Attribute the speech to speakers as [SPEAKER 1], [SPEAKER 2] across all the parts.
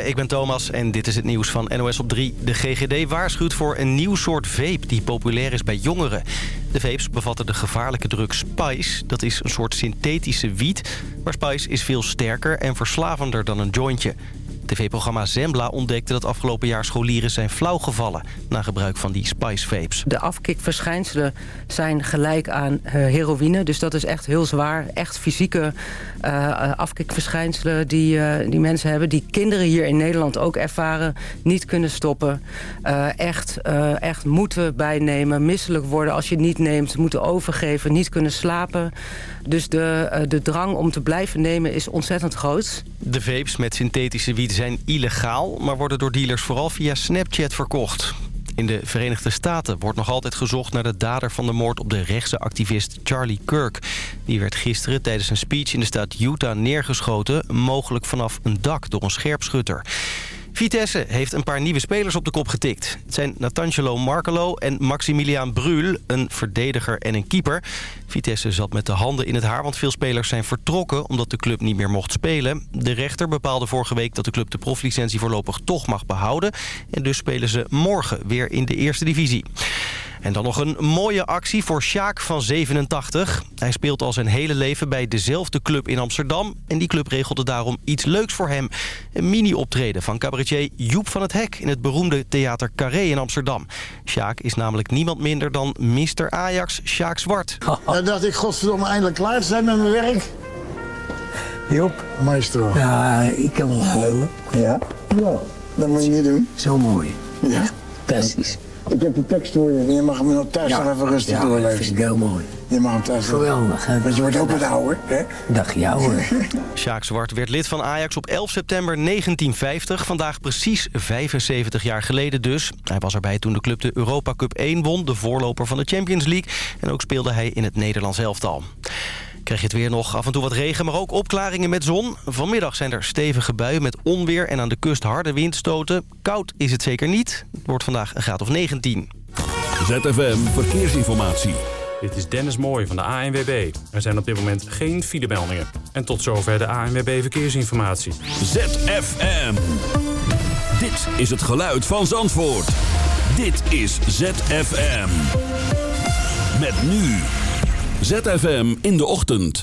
[SPEAKER 1] Ik ben Thomas en dit is het nieuws van NOS op 3. De GGD waarschuwt voor een nieuw soort vape die populair is bij jongeren. De vapes bevatten de gevaarlijke drug Spice. Dat is een soort synthetische wiet, maar Spice is veel sterker en verslavender dan een jointje. TV-programma Zembla ontdekte dat afgelopen jaar scholieren zijn flauwgevallen... na gebruik van die spice vapes.
[SPEAKER 2] De afkikverschijnselen zijn gelijk aan uh, heroïne. Dus dat is echt heel zwaar. Echt fysieke uh, afkikverschijnselen die, uh, die mensen hebben. Die kinderen hier in Nederland ook ervaren. Niet kunnen stoppen. echt, echt moeten bijnemen. Misselijk worden als je het niet neemt. Moeten overgeven. Niet kunnen slapen. Dus de, de drang om te blijven nemen is ontzettend groot.
[SPEAKER 1] De vapes met synthetische wiet zijn illegaal... maar worden door dealers vooral via Snapchat verkocht. In de Verenigde Staten wordt nog altijd gezocht naar de dader van de moord op de rechtse activist Charlie Kirk. Die werd gisteren tijdens een speech in de staat Utah neergeschoten, mogelijk vanaf een dak door een scherpschutter. Vitesse heeft een paar nieuwe spelers op de kop getikt. Het zijn Natangelo Markelo en Maximiliaan Brul, een verdediger en een keeper. Vitesse zat met de handen in het haar, want veel spelers zijn vertrokken... omdat de club niet meer mocht spelen. De rechter bepaalde vorige week dat de club de proflicentie voorlopig toch mag behouden. En dus spelen ze morgen weer in de eerste divisie. En dan nog een mooie actie voor Sjaak van 87. Hij speelt al zijn hele leven bij dezelfde club in Amsterdam. En die club regelde daarom iets leuks voor hem. Een mini-optreden van cabaretier Joep van het Hek... in het beroemde theater Carré in Amsterdam. Sjaak is namelijk niemand minder dan Mr. Ajax Sjaak Zwart.
[SPEAKER 3] Dan dacht ik, godverdomme, eindelijk klaar te zijn met mijn werk.
[SPEAKER 4] Joep.
[SPEAKER 3] Maestro.
[SPEAKER 4] Ja, ik kan wel huilen.
[SPEAKER 3] Ja? Ja. Dat moet je niet doen.
[SPEAKER 4] Zo mooi.
[SPEAKER 3] Ja.
[SPEAKER 4] Fantastisch.
[SPEAKER 3] Ik heb de tekst voor je. Je mag hem nog thuis nog even rustig
[SPEAKER 4] ja, dat
[SPEAKER 3] doorlezen.
[SPEAKER 4] vind ik heel mooi.
[SPEAKER 3] Je mag hem thuis
[SPEAKER 4] Geweldig. hè?
[SPEAKER 3] Want je wordt ook wat ouder, hè?
[SPEAKER 4] Dag jou hoor.
[SPEAKER 1] Sjaak Zwart werd lid van Ajax op 11 september 1950. Vandaag precies 75 jaar geleden dus. Hij was erbij toen de club de Europa Cup 1 won. De voorloper van de Champions League. En ook speelde hij in het Nederlands elftal. Krijg je het weer nog af en toe wat regen, maar ook opklaringen met zon. Vanmiddag zijn er stevige buien met onweer en aan de kust harde windstoten. Koud is het zeker niet. Het wordt vandaag een graad of 19.
[SPEAKER 5] ZFM Verkeersinformatie.
[SPEAKER 6] Dit is Dennis Mooij van de ANWB. Er zijn op dit moment geen filemeldingen. En tot zover de ANWB Verkeersinformatie.
[SPEAKER 5] ZFM. Dit is het geluid van Zandvoort. Dit is ZFM. Met nu. ZFM in de ochtend.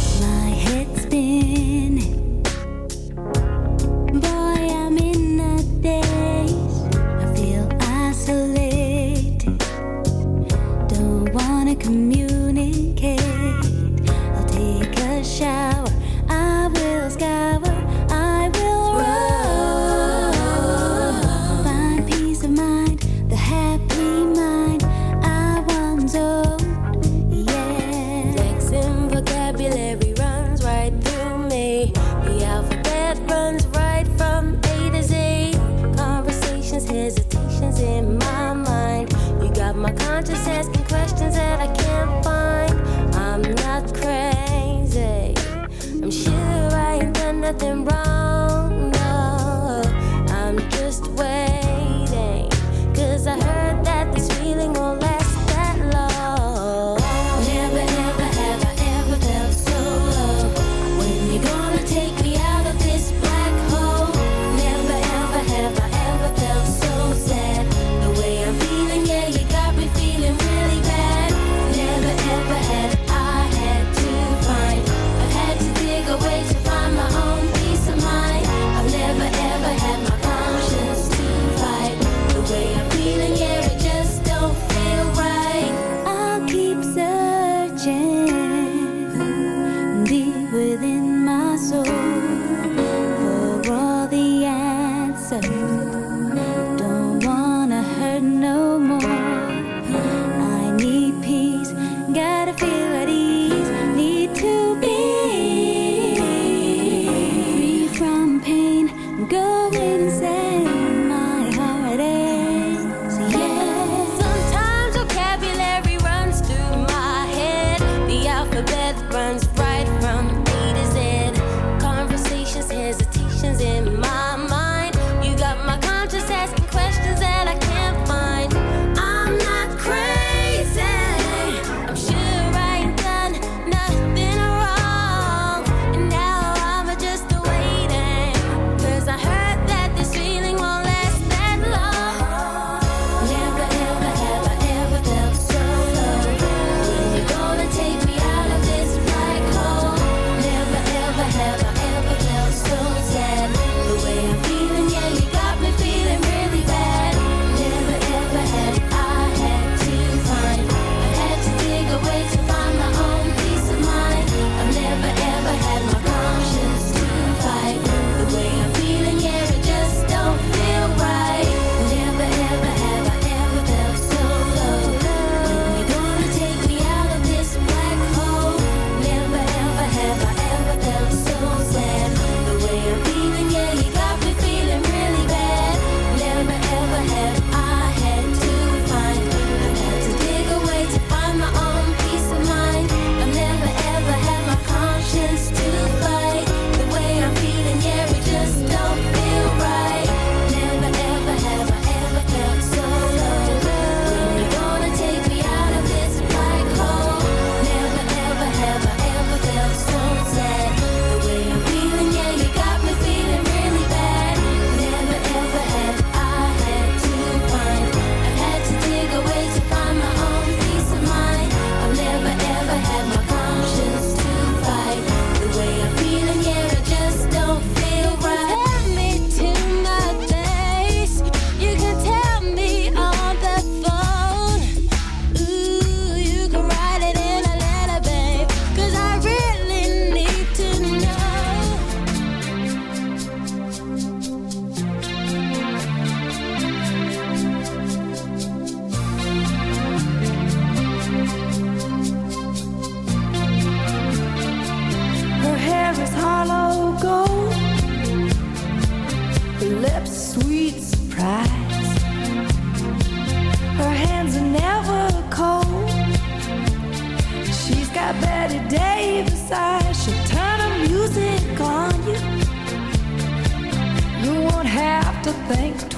[SPEAKER 7] nothing wrong.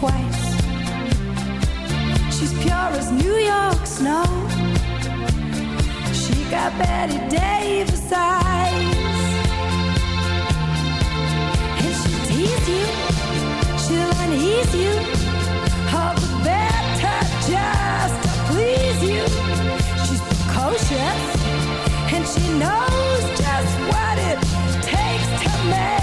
[SPEAKER 8] twice. She's pure as New York snow. She got Bette Davis eyes. And she'll tease you, she'll unease you. All the better just to please you. She's precocious, and she knows just what it takes to make.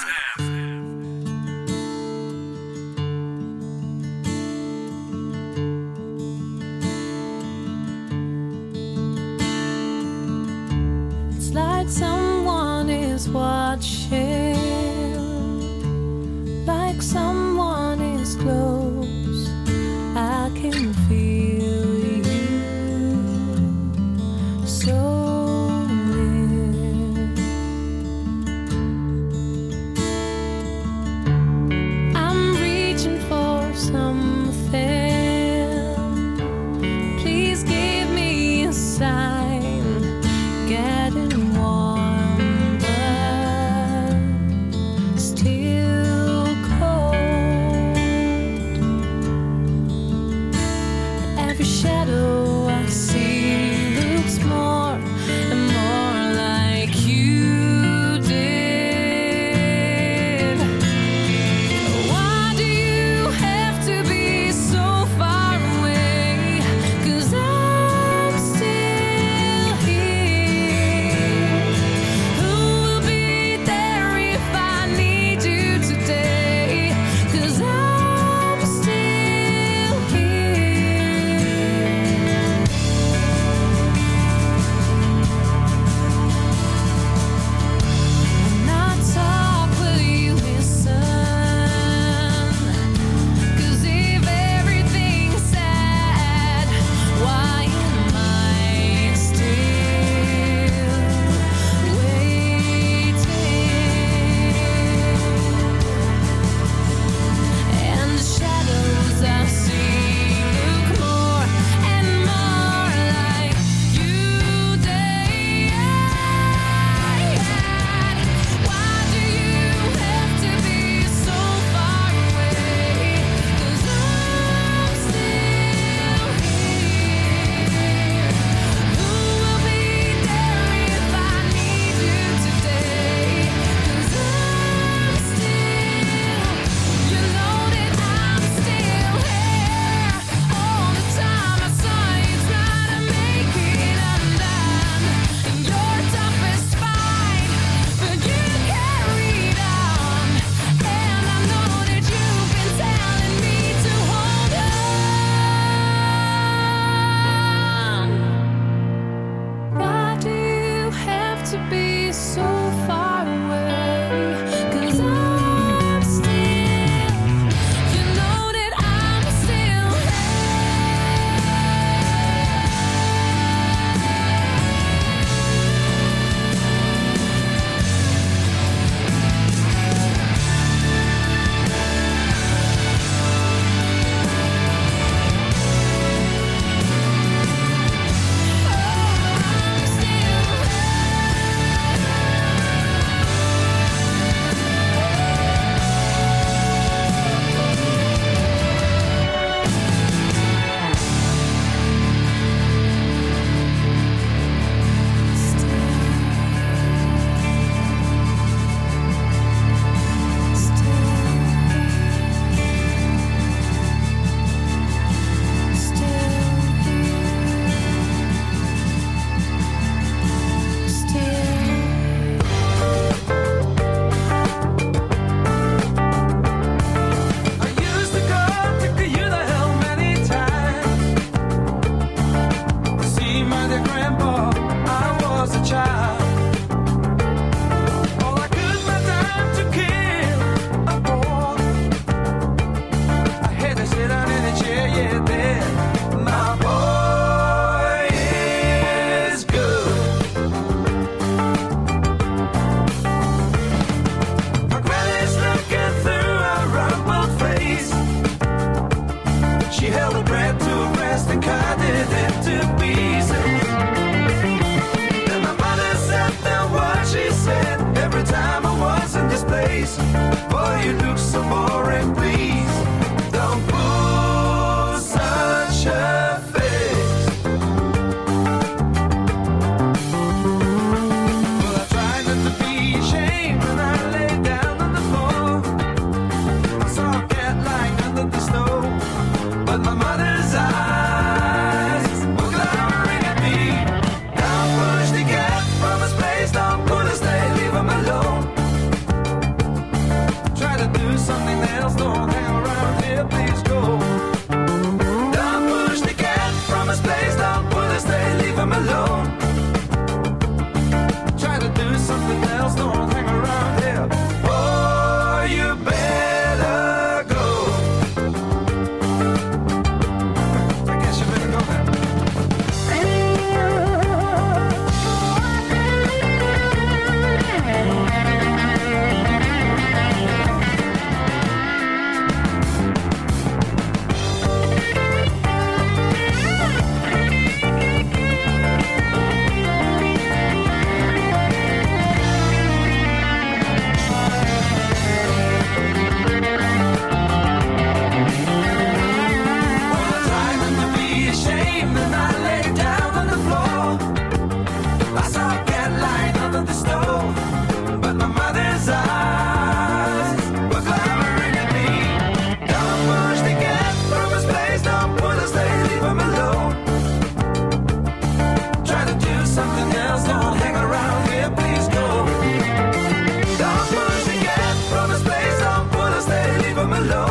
[SPEAKER 9] alone.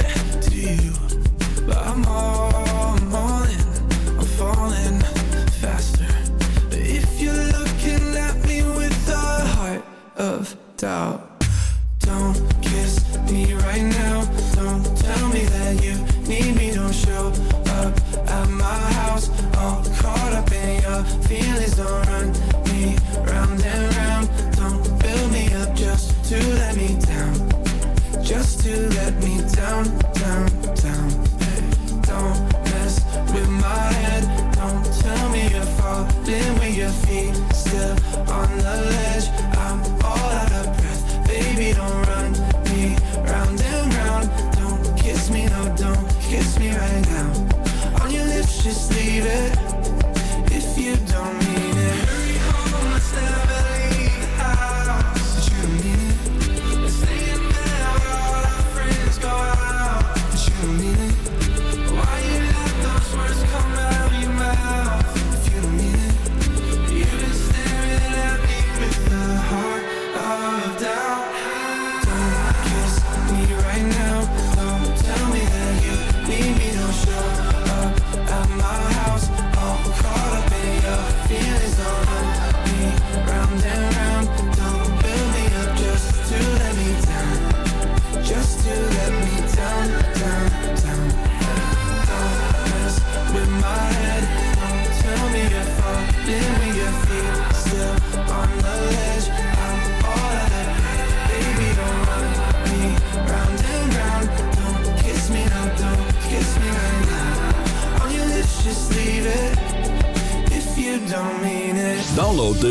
[SPEAKER 9] out.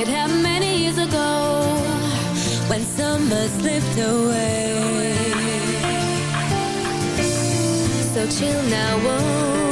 [SPEAKER 7] It happened many years ago when summer slipped away. So chill now, whoa.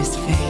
[SPEAKER 10] His face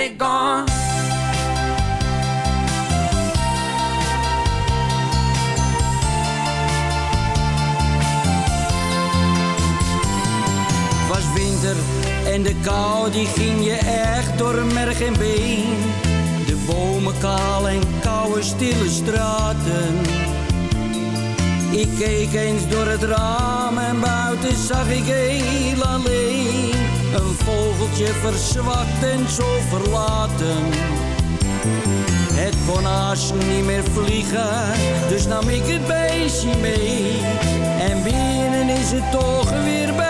[SPEAKER 11] it
[SPEAKER 12] was winter en de kou die ging je echt door merg en been. De bomen kaal en koude stille straten. Ik keek eens door het raam en buiten zag ik heel alleen een vogeltje verzwakt en zo verlaten. Het kon niet meer vliegen, dus nam ik het beestje mee. En binnen is het toch weer bij.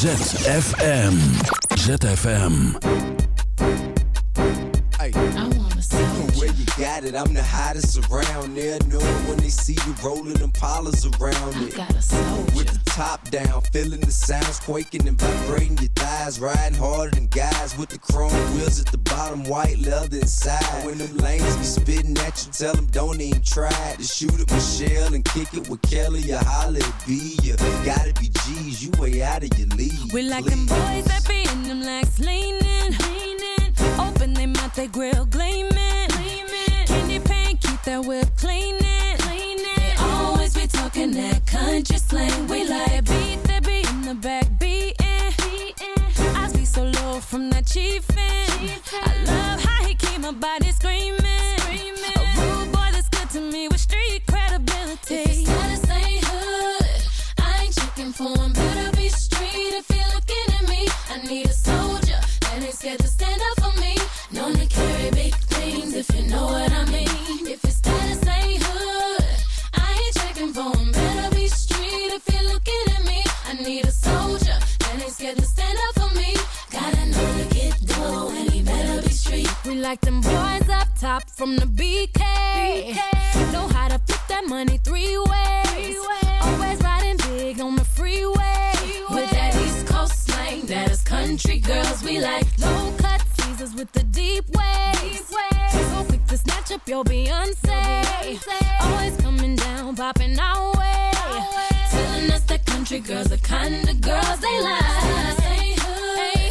[SPEAKER 5] ZFM. ZFM.
[SPEAKER 13] Hey, where you got it? I'm the hottest around. They'll know it when they see you rolling them polars around it. With the top down, feeling the sounds quaking and vibrating your thighs. Riding harder than guys with the chrome wheels at the bottom, white leather inside. When them lanes be spitting at you, tell them don't even try to shoot at Michelle and kick it with Kelly or holla at B. You gotta be G's, you way out of your league.
[SPEAKER 8] We like them boys that be in them legs leaning, leaning. Open them mouth, they grill gleaming, gleaming. Candy paint, keep that whip cleaning, cleaning. They always be talking that country slang. We like beat that beat in the back beating, beating. I be so low from that chiefin'. I love how he keep my body screaming.
[SPEAKER 14] Him. Better be street if you're looking at me. I need a soldier that ain't scared to stand up for me. Known to carry big things if you know what I mean. If his status ain't hood, I ain't checking for him. Better be street if you're looking at me. I need a soldier that ain't scared to stand up for me. Gotta know to get dough and he better be street.
[SPEAKER 8] We like them boys up top from the BK. Know
[SPEAKER 14] like.
[SPEAKER 8] Low cut Caesars with the deep waves. So quick to snatch up your Beyonce. Always coming down, popping our way.
[SPEAKER 14] Telling us that country girls the kind of girls they like. Ain't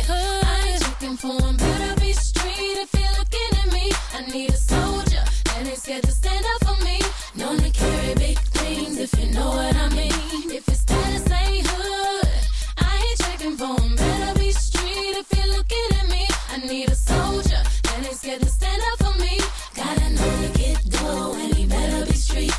[SPEAKER 14] hood, I ain't checking for 'em. Better be street if you're looking at me. I need a soldier that ain't scared to stand up for me. Known to carry big things if you know what I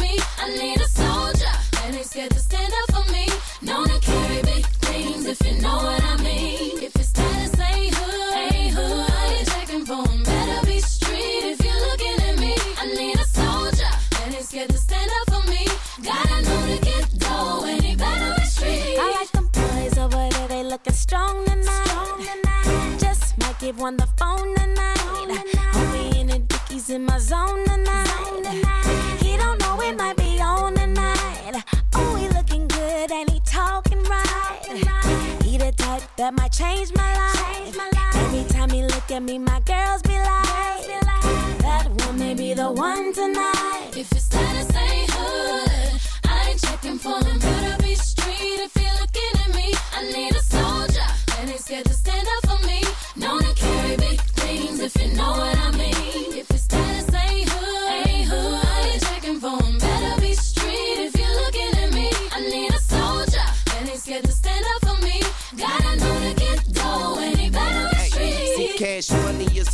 [SPEAKER 14] I need a soldier that ain't scared to stand up for me. To carry big things if you know what I mean. If it's status, hood, ain't hood. I ain't for. Better be street if you're looking at me. I need a soldier that ain't scared to stand up for me. Gotta know to get dough and he better be street. I
[SPEAKER 15] like them boys over there, they looking strong tonight. Just might give one the phone tonight. In the dickies in my zone tonight. Zone tonight it might be on tonight. Oh, he looking good and he talking right. He the type that might change my life. Every time he look at me, my girls be like, that be the one tonight.
[SPEAKER 14] If his status ain't hood, I ain't checking for him. Better be street if you're looking at me. I need a soldier that ain't scared to stand up for me. Known to carry big if you know what I mean.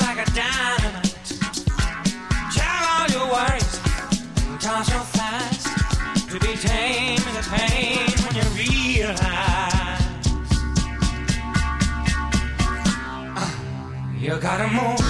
[SPEAKER 16] like a dynamite? Tell all your worries, toss to be tame pain when you realize uh, you gotta move.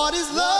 [SPEAKER 16] What
[SPEAKER 17] is love?